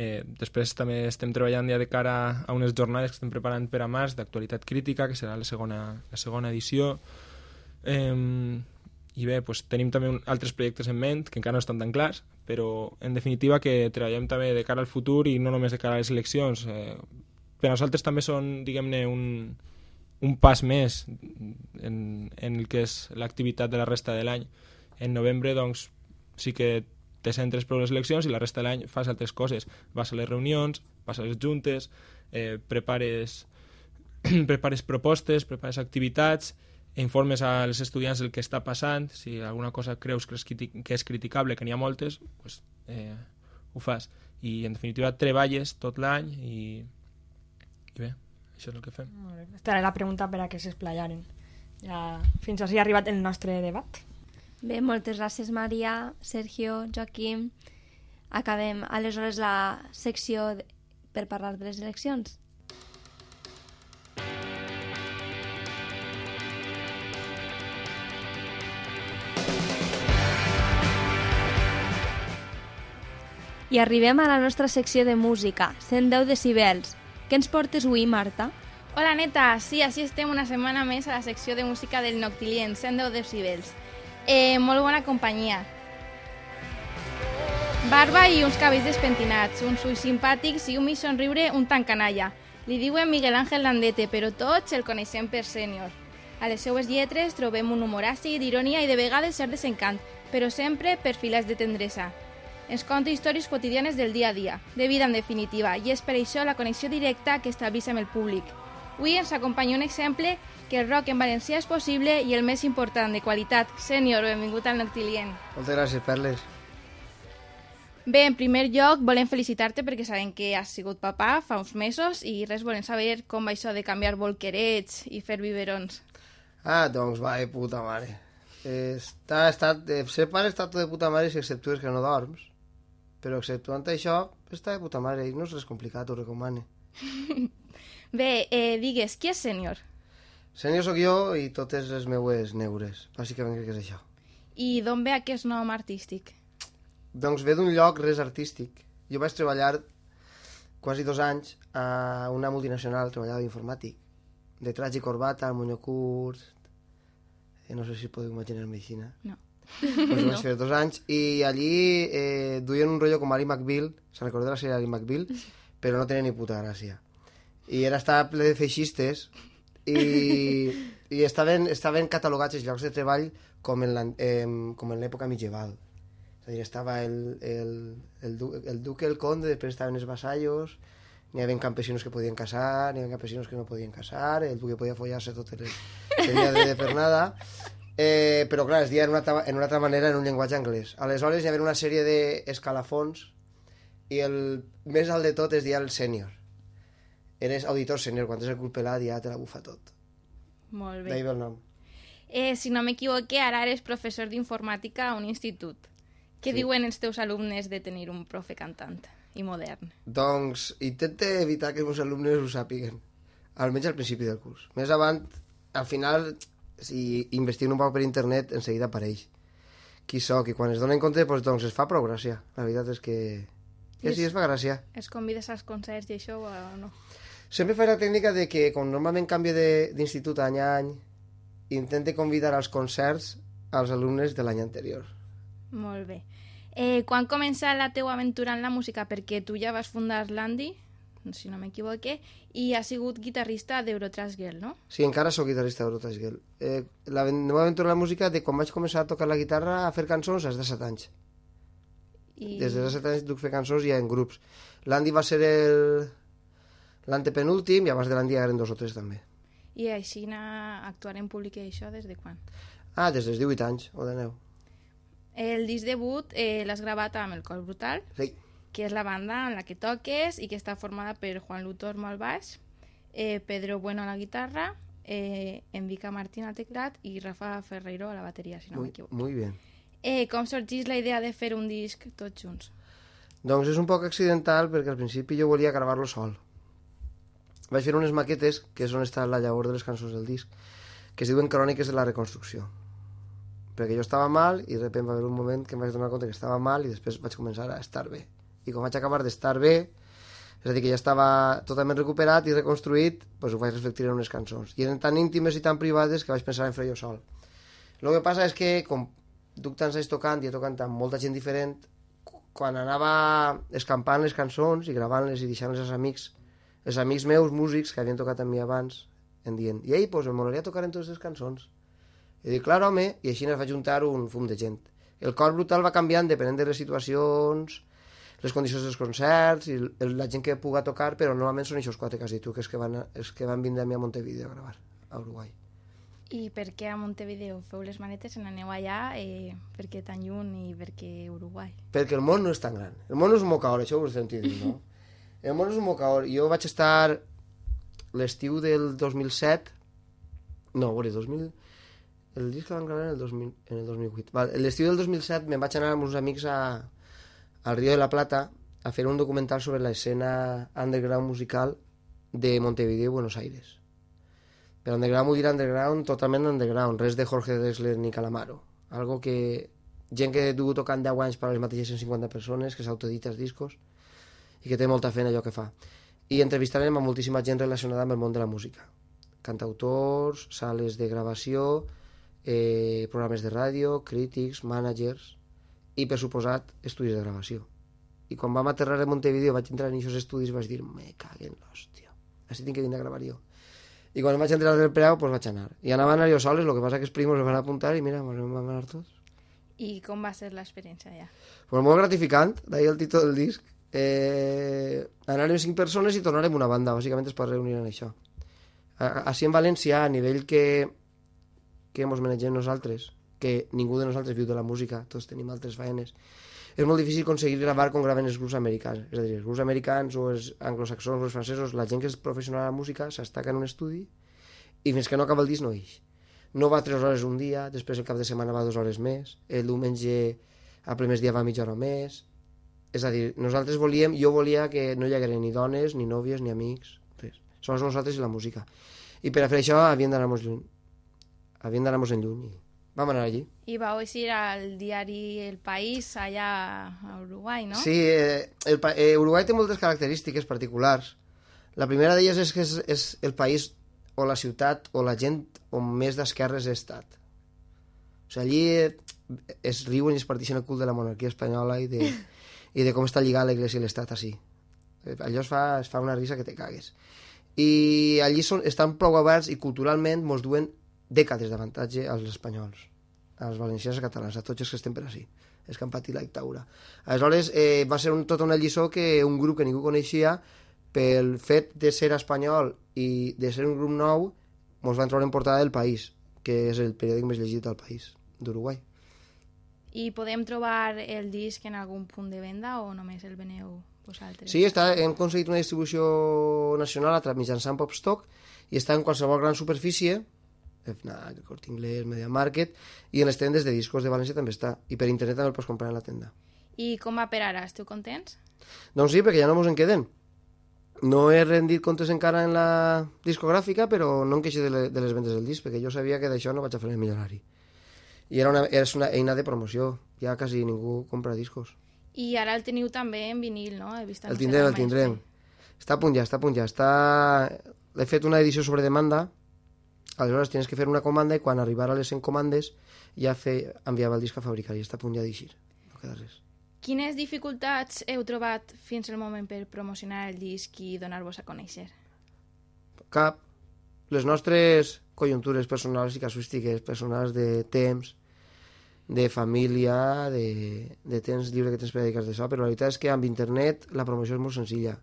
Eh, després també estem treballant ja de cara a unes jornades que estem preparant per a març d'actualitat crítica, que serà la segona, la segona edició. Eh, I bé, doncs, tenim també un, altres projectes en ment que encara no estan tan clars, però en definitiva que treballem també de cara al futur i no només de cara a les eleccions. Eh, per nosaltres també són, diguem-ne, un, un pas més en, en el que és l'activitat de la resta de l'any. En novembre, doncs, sí que te centres per les eleccions i la resta de l'any fas altres coses. Vas a les reunions, vas a les juntes, eh, prepares, prepares propostes, prepares activitats, informes als estudiants del que està passant, si alguna cosa creus que és, que és criticable, que n'hi ha moltes, pues, eh, ho fas. I, en definitiva, treballes tot l'any i, i bé, això és el que fem. Estarà la pregunta per a què s'esplayaren. Ja, fins així ha arribat el nostre debat. Bé, moltes gràcies, Maria, Sergio, Joaquim. Acabem aleshores la secció de- per parlar de les eleccions. I arribem a la nostra secció de música, 110 decibels. Què ens portes avui, Marta? Hola neta, sí, així estem una setmana més a la secció de música del Noctilien, 110 decibels. Eh, molt bona companyia. Barba i uns cabells despentinats, uns ulls simpàtics i un mig somriure un tant canalla. Li diuen Miguel Ángel Landete, però tots el coneixem per sènior. A les seues lletres trobem un humor àcid, ironia i de vegades cert desencant, però sempre per filats de tendresa. Ens conta històries quotidianes del dia a dia, de vida en definitiva, i és per això la connexió directa que estableix amb el públic. Avui ens acompanya un exemple que el rock en valencià és possible i el més important, de qualitat. Sènior, benvingut al Noctilient. Moltes gràcies, Perles. Bé, en primer lloc, volem felicitar-te perquè sabem que has sigut papà fa uns mesos i res, volem saber com va això de canviar bolquerets i fer biberons. Ah, doncs va, de puta mare. Està, està, ser pare està tot de puta mare si exceptues que no dorms. Però exceptuant això, està de puta mare i no és res complicat, ho recomane. Bé, eh, digues, qui és sènior? Sènior sóc jo i totes les meues neures. Bàsicament crec que és això. I d'on ve aquest nom artístic? Doncs ve d'un lloc res artístic. Jo vaig treballar quasi dos anys a una multinacional, treballava d'informàtic. De traje i corbata, monyo curt... Eh, no sé si podeu imaginar medicina. No. Pues vaig fer dos anys i allí eh, duien un rotllo com Ali McBeal, se'n recorda la sèrie Ali McBeal, però no tenia ni puta gràcia. I era estar ple de feixistes i, i estaven, estaven catalogats els llocs de treball com en l'època medieval. És a dir, estava el, el, el, du, el duque, el conde, després estaven els vassallos, n'hi havia campesinos que podien casar, n'hi havia campesinos que no podien casar, el duque podia follar-se totes les... Tenia de, de per nada. Eh, però clar, es deia en una, altra- en una altra manera en un llenguatge anglès. Aleshores hi havia una sèrie d'escalafons i el més alt de tot es deia el sènior. Eres auditor sènior, quan és el cul pelat ja te la bufa tot. Molt bé. D'ahir ve el nom. Eh, si no m'equivoque, ara eres professor d'informàtica a un institut. Què Sí. diuen els teus alumnes de tenir un profe cantant i modern? Doncs intente evitar que els meus alumnes ho sàpiguen, almenys al principi del curs. Més avant, al final, si investiguen un poc per internet, en seguida apareix qui sóc, i quan es donen compte, doncs, doncs es fa prou gràcia. La veritat és que, que sí, es fa gràcia. Es convides als concerts i això o no? Sempre faig la tècnica de que, com normalment canvio de- d'institut any a any, intente convidar als concerts als alumnes de l'any anterior. Molt bé. Eh, quan comença la teua aventura en la música? Perquè tu ja vas fundar l'Andy, si no m'equivoque, i has sigut guitarrista d'Eurotrash Girl, no? Sí, encara sóc guitarrista d'Eurotrash Girl. Eh, la meva aventura en la música, de quan vaig començar a tocar la guitarra, a fer cançons, és de 7 anys. I... Des de 7 anys duc fer cançons ja en grups. L'Andy va ser el... l'antepenúltim i abans de l'Andy eren dos o tres també. I així anar actuar en públic i això des de quan? Ah, des dels 18 anys, o de 9. El disc debut eh, l'has gravat amb el Cor Brutal, Sí. Que és la banda en la que toques i que està formada per Juan Lutormo al baix, eh, Pedro Bueno a la guitarra, eh, Envica Martín al teclat i Rafa Ferreiro a la bateria, si no m'equivoco. muy bien. Eh, com sorgís la idea de fer un disc tots junts? Doncs és un poc accidental perquè al principi jo volia gravar-lo sol. Vaig fer unes maquetes, que és on està la llavor de les cançons del disc, que es diuen Cròniques de la Reconstrucció. Perquè jo estava mal i de sobte va haver un moment que em vaig donar compte que estava mal i després vaig començar a estar bé. I quan vaig acabar d'estar bé, és a dir, que ja estava totalment recuperat i reconstruït, doncs ho vaig reflectir en unes cançons. I eren tan íntimes i tan privades que vaig pensar en fer jo sol. El que passa és que, com duc tants anys tocant i tocant amb molta gent diferent, quan anava escampant les cançons i gravant-les i deixant-les als amics, els amics meus músics que havien tocat amb mi abans, em dient, i ei, pues em molaria tocar en totes les cançons. I dic, clar, home, i així es va juntar un fum de gent. El cor brutal va canviant depenent de les situacions, les condicions dels concerts i la gent que puga tocar, però normalment són aquests quatre dit tu, que és que van, els que van vindre a mi a Montevideo a gravar, a Uruguai. I per què a Montevideo feu les manetes, en aneu allà, eh, per què tan lluny i per què Uruguai? perquè el món no és tan gran. El món és un mocaor, això ho sentit dir, no? El món és un mocaor. Jo vaig estar l'estiu del 2007, no, a veure, 2000... El disc que vam gravar en el, 2000, en el 2008. Val, l'estiu del 2007 me'n vaig anar amb uns amics a, al Río de la Plata a fer un documental sobre la escena underground musical de Montevideo i Buenos Aires. Per underground vull dir underground, totalment underground, res de Jorge Drexler ni Calamaro. Algo que gent que du tocant 10 anys per a les mateixes 150 persones, que s'autodita els discos i que té molta fe en allò que fa. I entrevistarem a moltíssima gent relacionada amb el món de la música. Cantautors, sales de gravació, eh, programes de ràdio, crítics, managers i, per suposat, estudis de gravació. I quan vam aterrar a Montevideo vaig entrar en aquests estudis i vaig dir me caguen l'hòstia, així tinc que vindre a gravar jo. I quan vaig entrar del preu, pues vaig anar. I anaven anar jo soles, el que passa que els primos es van apuntar i mira, ens vam anar tots. I com va ser l'experiència allà? Pues molt gratificant, d'ahir el títol del disc. Eh, anarem cinc persones i tornarem una banda, bàsicament es pot reunir en això. A- Així en València, a nivell que, que ens manegem nosaltres, que ningú de nosaltres viu de la música, tots tenim altres faenes, és molt difícil aconseguir gravar com graven els grups americans. És a dir, els grups americans o els anglosaxons o els francesos, la gent que és professional a la música s'estaca en un estudi i fins que no acaba el disc no ix. No va tres hores un dia, després el cap de setmana va dues hores més, el diumenge a ple dia va mitja hora més. És a dir, nosaltres volíem, jo volia que no hi hagués ni dones, ni nòvies, ni amics, res. Sols nosaltres i la música. I per a fer això havíem d'anar-nos lluny. Havíem d'anar-nos en lluny. I vam anar allí. I vau eixir al diari El País allà a Uruguai, no? Sí, eh, el, eh, Uruguai té moltes característiques particulars. La primera d'elles és que és, és el país o la ciutat o la gent on més d'esquerres he estat. O sigui, allí eh, es riuen i es partixen el cul de la monarquia espanyola i de, i de com està lligat l'Església i l'Estat així. Eh, Allò es fa, es fa una risa que te cagues. I allí són, estan prou oberts i culturalment mos duen dècades d'avantatge als espanyols, als valencians i catalans, a tots els que estem per així és que han patit la dictadura. Aleshores, eh, va ser un, tota una lliçó que un grup que ningú coneixia, pel fet de ser espanyol i de ser un grup nou, ens van trobar en portada del País, que és el periòdic més llegit del país, d'Uruguai. I podem trobar el disc en algun punt de venda o només el veneu vosaltres? Sí, està, hem aconseguit una distribució nacional a través mitjançant Popstock i està en qualsevol gran superfície, FNAC, el Corte Inglés, Media Market, i en les tendes de discos de València també està. I per internet també el pots comprar en la tenda. I com va per ara? Esteu contents? Doncs sí, perquè ja no mos en queden. No he rendit comptes encara en la discogràfica, però no em queixo de, le, de les vendes del disc, perquè jo sabia que d'això no vaig a fer el milionari. I era una, és una eina de promoció. Ja quasi ningú compra discos. I ara el teniu també en vinil, no? He vist El tindrem, el tindrem. Està a punt ja, està a punt ja. Està... He fet una edició sobre demanda, aleshores tens que fer una comanda i quan arribara a les 100 comandes ja fe... enviava el disc a fabricar i està a punt ja d'eixir. No queda res. Quines dificultats heu trobat fins al moment per promocionar el disc i donar-vos a conèixer? cap les nostres conjuntures personals i casuístiques personals de temps, de família, de, de temps lliure que tens per dedicar d'això, però la veritat és que amb internet la promoció és molt senzilla.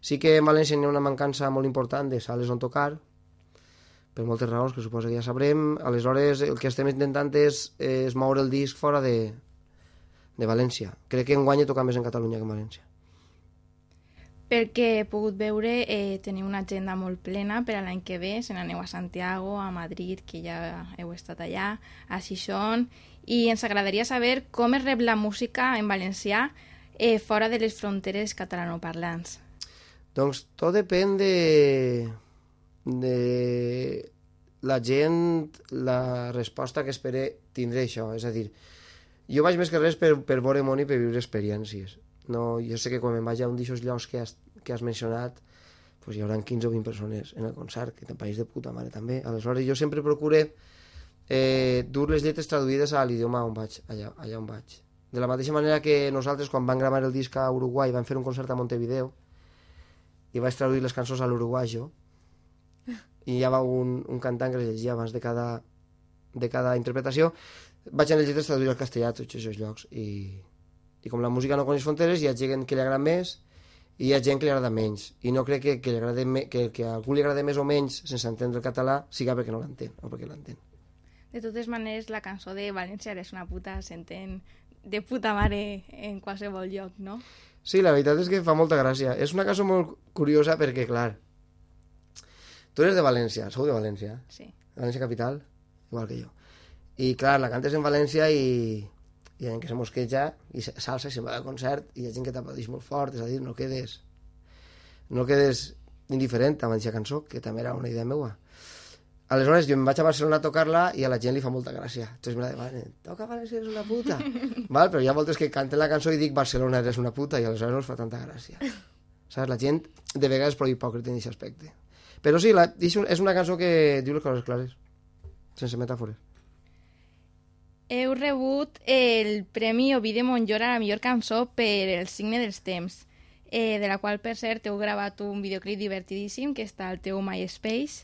Sí que en València hi ha una mancança molt important de sales on tocar, per moltes raons que suposo que ja sabrem. Aleshores, el que estem intentant és, és moure el disc fora de, de València. Crec que enguany he tocat més en Catalunya que en València. Perquè he pogut veure, eh, teniu una agenda molt plena per a l'any que ve, se n'aneu a Santiago, a Madrid, que ja heu estat allà, a Xixón, i ens agradaria saber com es rep la música en valencià eh, fora de les fronteres catalanoparlants. Doncs tot depèn de, de la gent, la resposta que espere tindré això. És a dir, jo vaig més que res per, per veure món i per viure experiències. No, jo sé que quan me'n vaig a un d'aixòs llocs que has, que has mencionat, pues hi haurà 15 o 20 persones en el concert, que en país de puta mare també. Aleshores jo sempre procure eh, dur les lletres traduïdes a l'idioma on vaig, allà, allà on vaig. De la mateixa manera que nosaltres quan vam gravar el disc a Uruguai vam fer un concert a Montevideo i vaig traduir les cançons a l'uruguayo i hi havia un, un cantant que les llegia abans de cada, de cada interpretació vaig en les lletres traduir al castellà a tots aquests llocs i, i com la música no coneix fronteres hi ha gent que li agrada més i hi ha gent que li agrada menys i no crec que, que, li agrade me, que, que a algú li agrada més o menys sense entendre el català siga perquè no l'entén o perquè l'entén De totes maneres, la cançó de València és una puta, s'entén de puta mare en qualsevol lloc, no? Sí, la veritat és que fa molta gràcia. És una cançó molt curiosa perquè, clar, tu eres de València, sou de València, Sí. València capital, igual que jo. I, clar, la cantes en València i, hi ha gent que se mosqueja i se- s'alça i se'n va de concert i hi ha gent que t'aplaudeix molt fort, és a dir, no quedes no quedes indiferent amb aquesta cançó, que també era una idea meua. Aleshores, jo em vaig a Barcelona a tocar-la i a la gent li fa molta gràcia. Entonces la diuen, toca València, eres una puta. Val? Però hi ha voltes que canten la cançó i dic Barcelona, eres una puta, i aleshores no els fa tanta gràcia. Saps? La gent de vegades és prou hipòcrita en aquest aspecte. Però sí, la, és un- és una cançó que diu les coses clares, sense metàfores. Heu rebut el Premi Ovidi Montllor a la millor cançó per El signe dels temps, eh, de la qual, per cert, heu gravat un videoclip divertidíssim que està al teu MySpace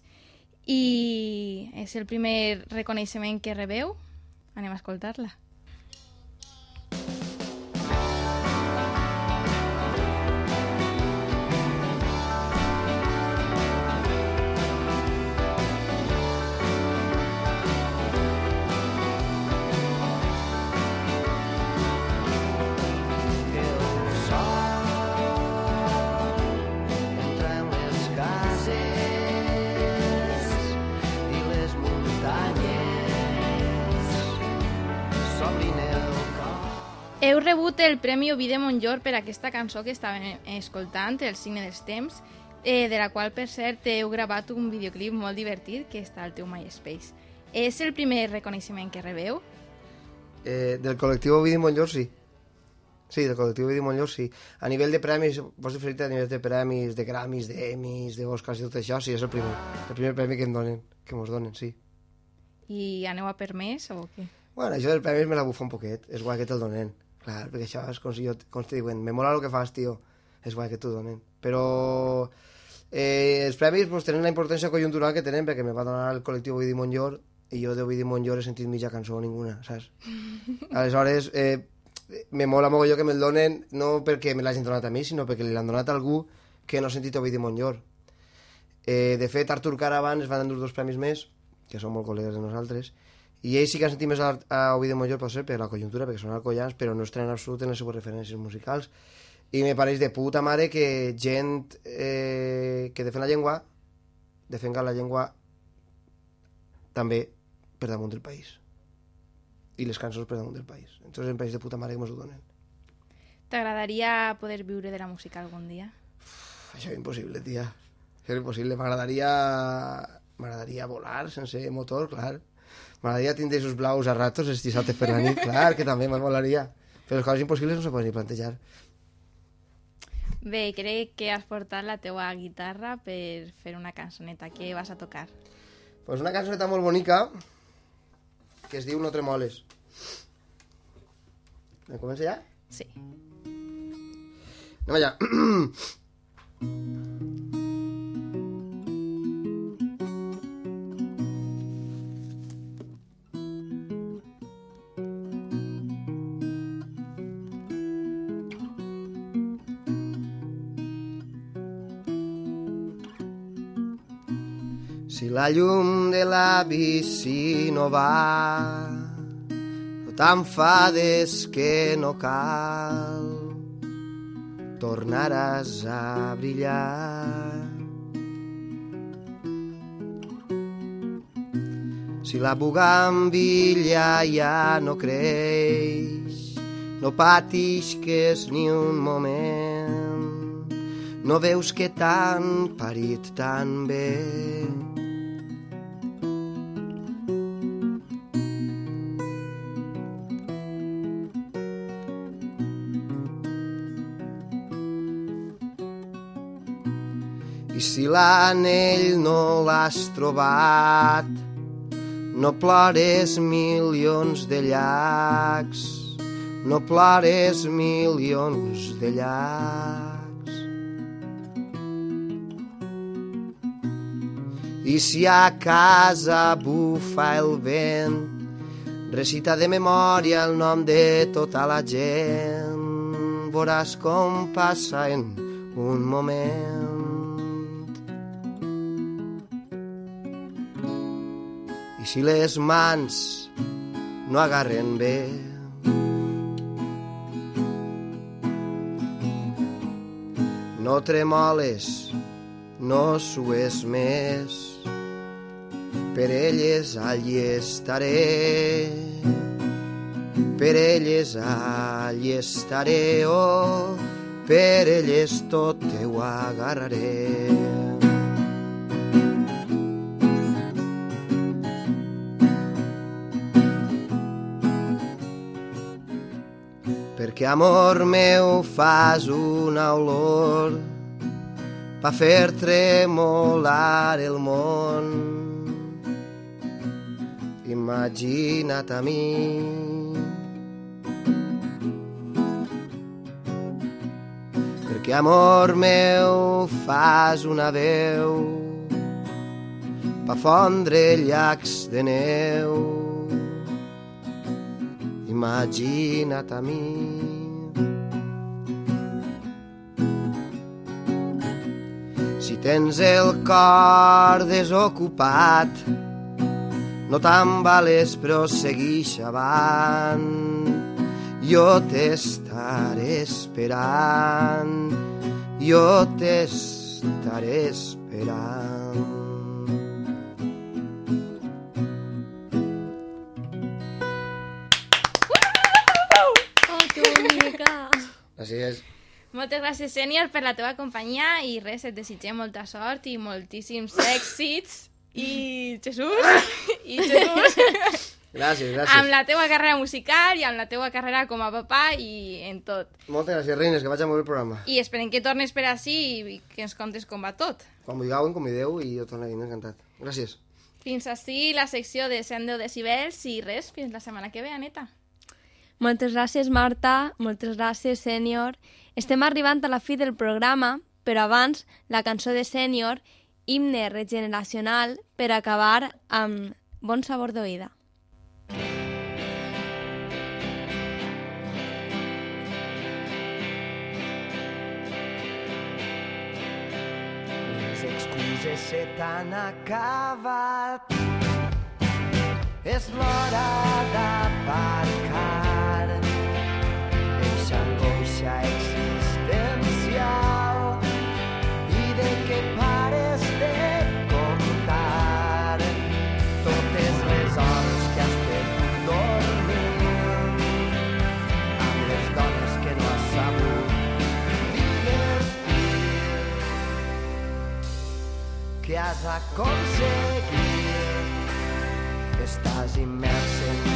i és el primer reconeixement que rebeu. Anem a escoltar-la. Heu rebut el Premi Ovidi Montllor per aquesta cançó que estàvem escoltant, El signe dels temps, eh, de la qual, per cert, heu gravat un videoclip molt divertit que està al teu MySpace. És el primer reconeixement que rebeu? Eh, del col·lectiu Ovidi Montllor, sí. Sí, del col·lectiu Ovidi Montllor, sí. A nivell de premis, vols referir-te a nivell de premis, de Grammys, d'Emmys, d'Oscars i tot això, sí, és el primer. El primer premi que em donen, que mos donen, sí. I aneu a per més o què? Bueno, això dels premis me la bufa un poquet, és guai que te'l donen. Clar, perquè això és com si, jo, com si diuen, me mola el que fas, tio, és guai que t'ho donen. Però eh, els premis pues, tenen la importància conjuntural que tenen perquè me va donar el col·lectiu Ovidi Montllor i jo d'Ovidi Montllor he sentit mitja cançó ninguna, saps? Aleshores, eh, me mola mogolló que me'l donen no perquè me l'hagin donat a mi, sinó perquè l'han donat a algú que no ha sentit Ovidi Montllor. Eh, de fet, Artur Caravan es van endur dos premis més, que són molt col·legues de nosaltres, i ells sí que han sentit més a, a Ovidi Montllor, pot ser per la conjuntura, perquè són alcoians, però no es tenen en absolut en les seves referències musicals. I me pareix de puta mare que gent eh, que defen la llengua defenga la llengua també per damunt del país. I les cançons per damunt del país. Entonces em pareix de puta mare que mos ho donen. T'agradaria poder viure de la música algun dia? Això és impossible, tia. Això és impossible. M'agradaria... M'agradaria volar sense motor, clar. M'agradaria tindre esos blaus a ratos els dissabtes per la nit, clar, que també m'molaria. Però les coses impossibles no se poden ni plantejar. Bé, crec que has portat la teua guitarra per fer una cançoneta. Què vas a tocar? Pues una cançoneta molt bonica que es diu No tremoles. Em comença ja? Sí. Anem allà. la llum de la bici no va, no t'enfades que no cal, tornaràs a brillar. Si la bugambilla ja no creix, no patisques ni un moment, no veus que t'han parit tan bé. Si l'anell no l'has trobat, no plores milions de llacs, no plores milions de llacs. I si a casa bufa el vent, recita de memòria el nom de tota la gent, veuràs com passa en un moment. I si les mans no agarren bé, no tremoles, no sues més, per elles allí estaré. per elles allí estaré, oh, per elles tot te ho agarraré. Perquè amor meu fas una olor pa fer tremolar el món. Imagina't a mi perquè amor meu fas una veu pa fondre llacs de neu. Imagina't a mi. Si tens el cor desocupat, no t'embales però seguix avant. Jo t'estaré esperant, jo t'estaré esperant. Moltes gràcies, sènior, per la teva companyia i res, et desitgem molta sort i moltíssims èxits. I Jesús, i Jesús, Gràcies, amb gràcies. la teua carrera musical i amb la teua carrera com a papà i en tot. Moltes gràcies, reines, que vaig a molt el programa. I esperem que tornes per ací i que ens contes com va tot. Quan vulgueu, em convideu i jo tornaré, encantat. Gràcies. Fins ací la secció de 110 decibels i res, fins la setmana que ve, Aneta. Moltes gràcies, Marta. Moltes gràcies, Sènior. Estem arribant a la fi del programa, però abans la cançó de Sènior, himne regeneracional, per acabar amb bon sabor d'oïda. Les excuses se t'han acabat. És l'hora d'aparcar. Has aconseguit. Estàs immers en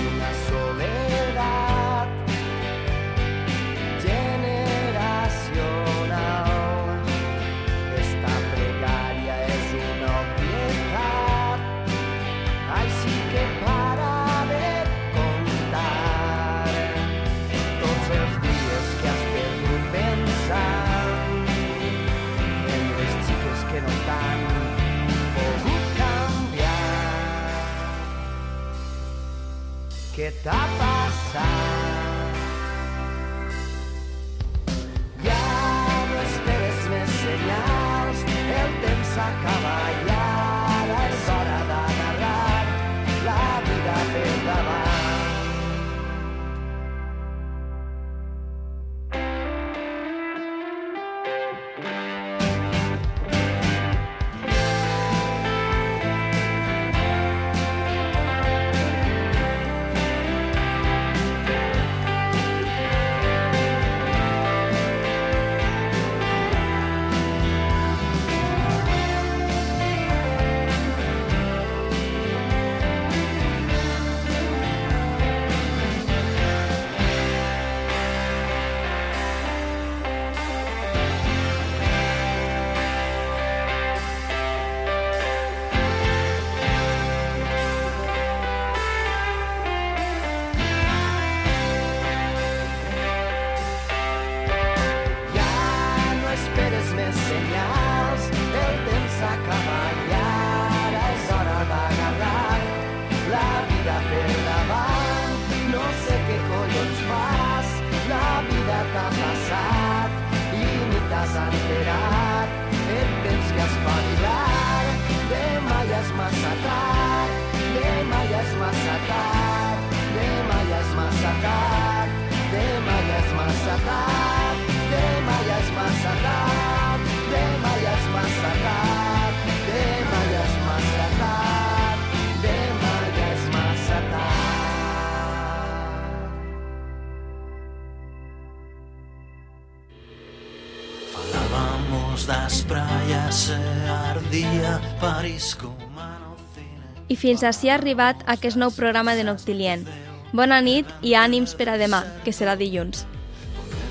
d'espraiar se ardia París com a no cine I fins així ha arribat aquest nou programa de Noctilient. Bona nit i ànims per a demà, que serà dilluns.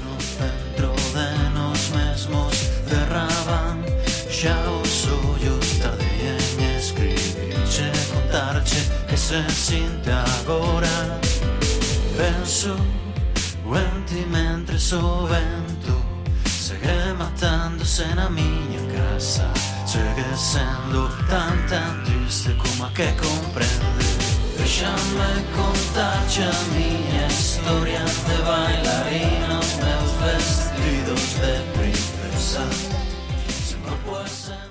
no centro de nos mesmos cerraban os ollos tardean escribirche contarche que se sinte agora penso en ti mentre segue se na minha casa Chega sendo tan tan triste como a que compreende Deixa-me contar-te a minha história De bailarina, meus vestidos de princesa Se não fosse...